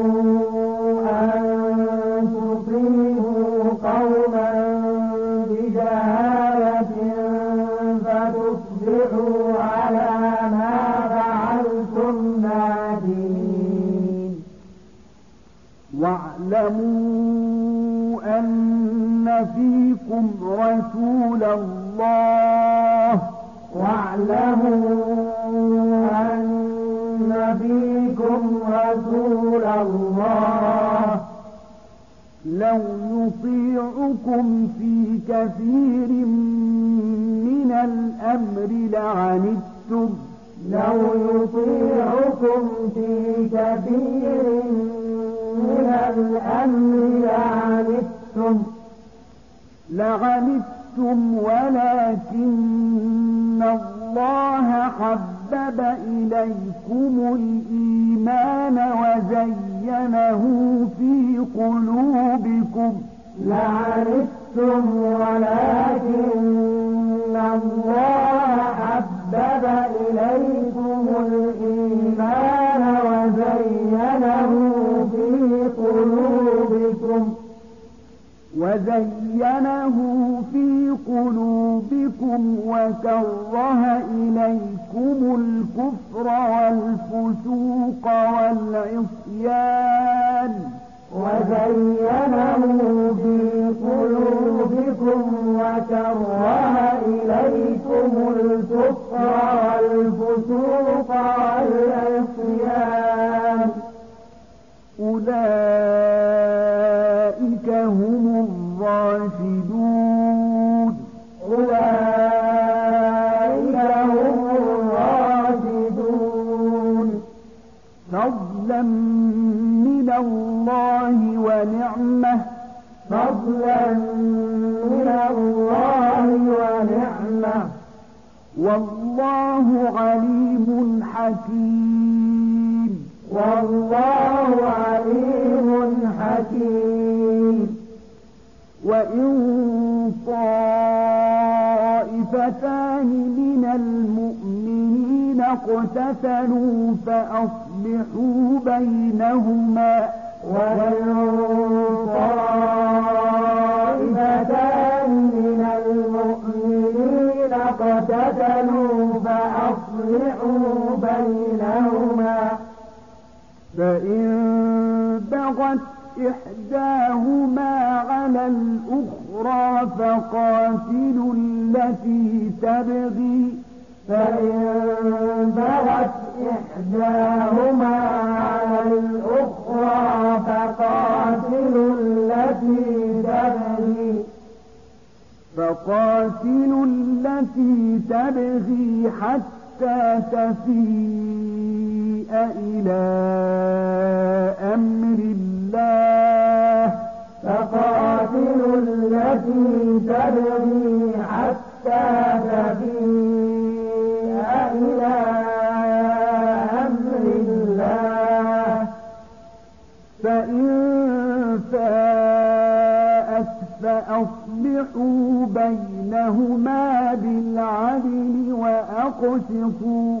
أن الله. لو يطيعكم في كثير من الأمر لعنتم. لو يطيعكم في كثير من الأمر لعنتم. لعنتم ولكن الله حبب إليكم الإيمان وزينه في قلوبكم. لعنتم ولكن الله حبب إليكم الإيمان وزينه في قلوبكم. وزينه في قلوبكم وكره إليكم الكفر والفسوق والعصيان. وزينه في قلوبكم وكره إليكم الكفر والفسوق والعصيان. أولئك والله عليم حكيم. وإن طائفتان من المؤمنين اقتتلوا فأصلحوا بينهما. وإن طائفتان من المؤمنين اقتتلوا فأصلحوا بينهما. فإن بغت إحداهما على الأخرى فقاتلوا التي تبغي. فإن بغت إحداهما على الأخرى فقاتلوا التي تبغي. فقاتلوا التي تبغي حتى تفيء إلى أمر الله فقاتلوا التي تبغي حتى تفيء إلى أمر الله. فإن فاءت فأصلحوا بينهما بالعدل وأقسطوا.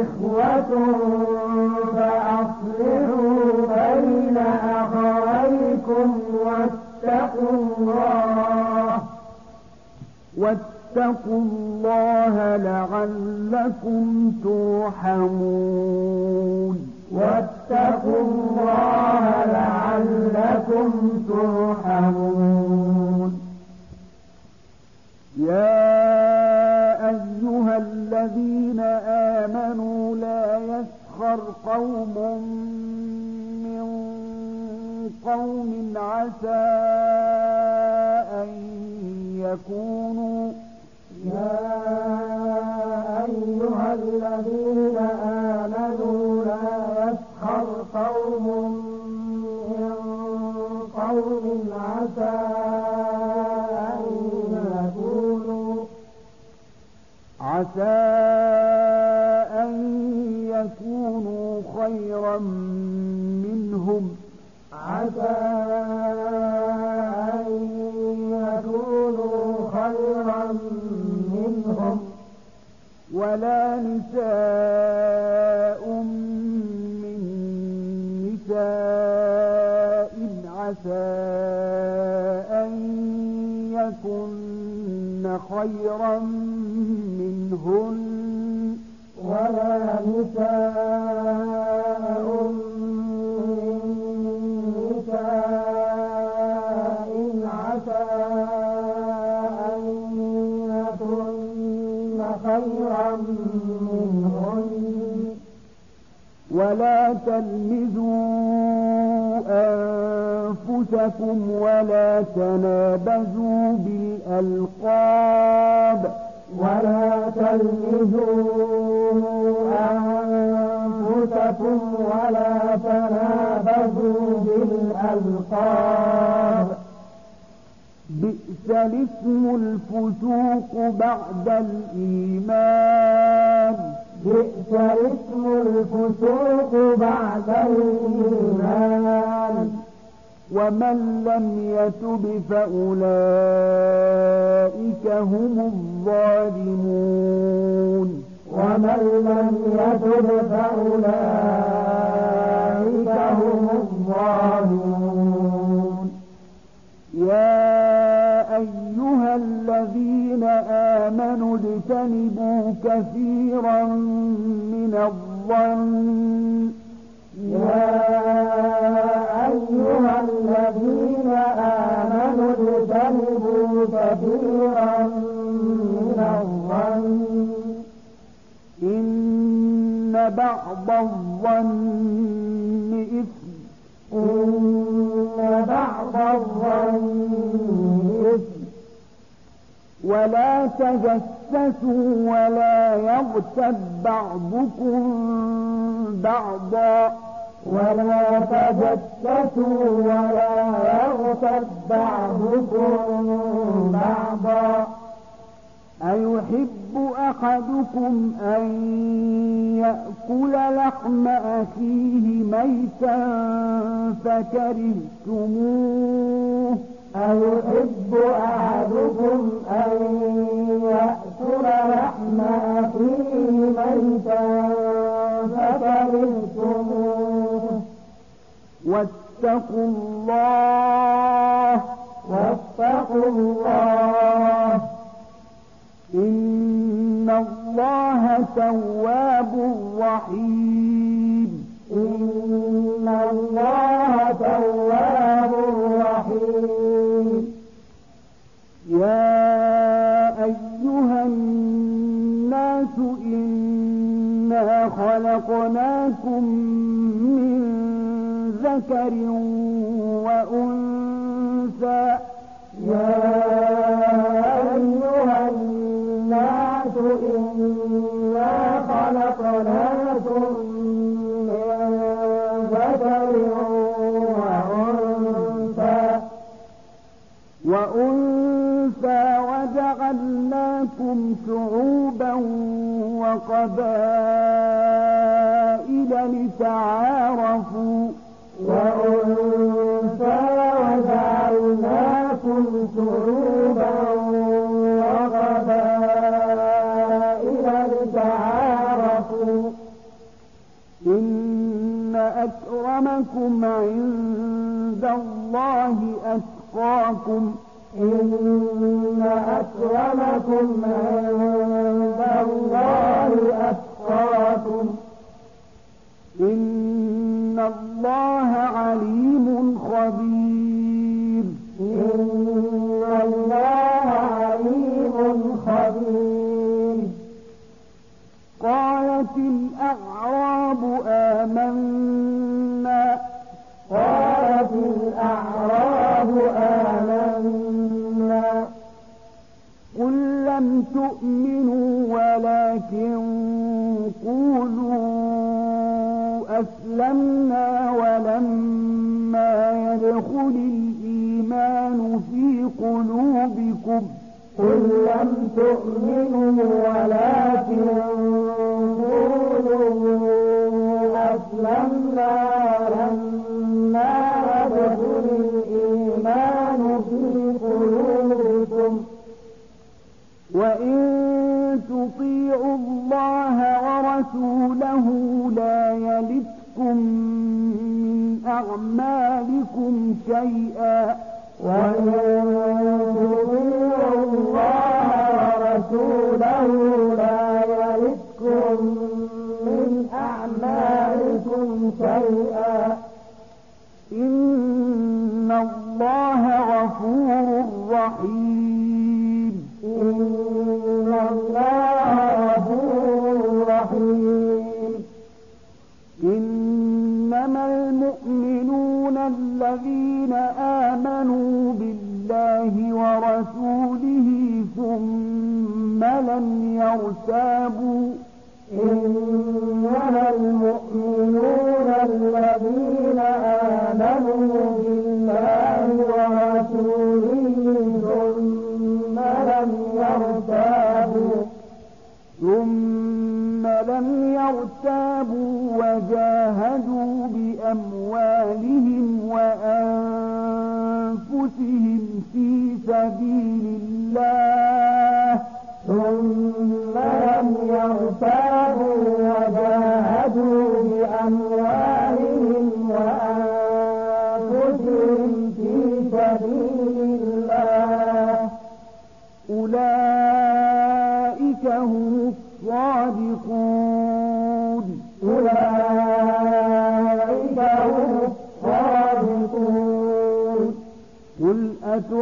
إخوة فأصلحوا بين أخويكم واتقوا الله. واتقوا الله لعلكم ترحمون. واتقوا الله لعلكم ترحمون. يا الذين آمنوا يسخر قوم قوم عسى أن يكونوا يا أيها الذين آمنوا لا يسخر قوم من قوم عسى أن يكونوا عسى أن يكونوا خيرا منهم ولا نساء من نساء عسى أن يكن خيرا منهن ولا نساء ولا تلمزوا أنفسكم ولا تنابزوا بالألقاب. ولا تلمزوا أنفسكم ولا تنابزوا بالألقاب. بئس الاسم الفسوق بعد الإيمان. الفسوق بعد الإيمان. ومن لم يتب فأولئك هم الظالمون. ومن لم يتب فأولئك هم الظالمون. يا أيها الذين آمنوا اجتنبوا كثيرا من الظن. يا أيها الذين آمنوا اجتنبوا كثيرا من الظن. إن بعض الظن إثم. إن بعض الظن ولا تجسسوا ولا يغتب بعضكم بعضا. ولا تجسسوا ولا يغتب بعضكم بعضا. أيحب أحدكم أن يأكل لحم أخيه ميتا فكرهتموه. أيحب أحدكم أن يأكل لحم أخيه ميتا فكرهتموه واتقوا الله. واتقوا الله. إن الله تواب رحيم. إن الله خلقناكم من ذكر وأنثى. يا أيها الناس إنا خلقناكم من وأنثى وجعلناكم شعوبا وقبائل. لتعارفوا وأنثى وجعلناكم شعوبا وقبائل لتعارفوا. إن أكرمكم عند الله أتقاكم. إن أكرمكم عند الله أتقاكم. إن الله عليم أسلمنا ولما يدخل الإيمان في قلوبكم قل لم تؤمنوا ولكن قولوا أسلمنا ولما تطيعوا الله ورسوله لا يلدكم من أعمالكم شيئا وإن الله ورسوله لا يلدكم من أعمالكم شيئا. إن الله غفور رحيم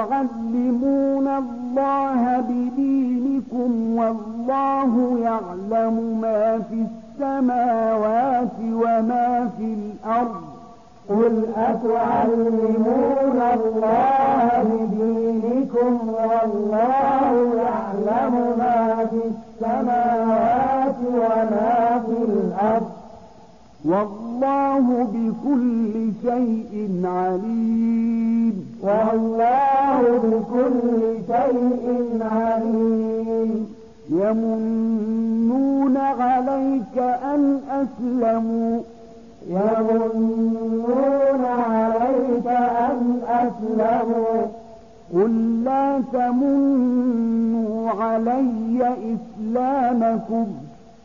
أتعلمون الله بدينكم والله يعلم ما في السماوات وما في الأرض. قل أتعلمون الله بدينكم والله يعلم ما في السماوات وما في الأرض. والله بكل شيء عليم. والله بكل شيء عليم. يمنون عليك أن أسلموا. يمنون عليك أن أسلموا. قل لا تمنوا علي إسلامكم.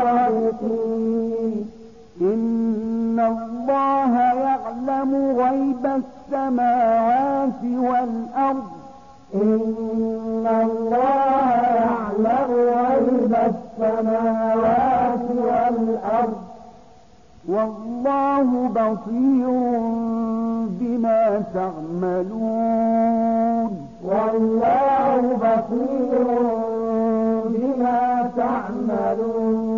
صادقين إن الله يعلم غيب السماوات والأرض. إن الله يعلم غيب السماوات والأرض. والله بصير بما تعملون. والله بصير بما تعملون.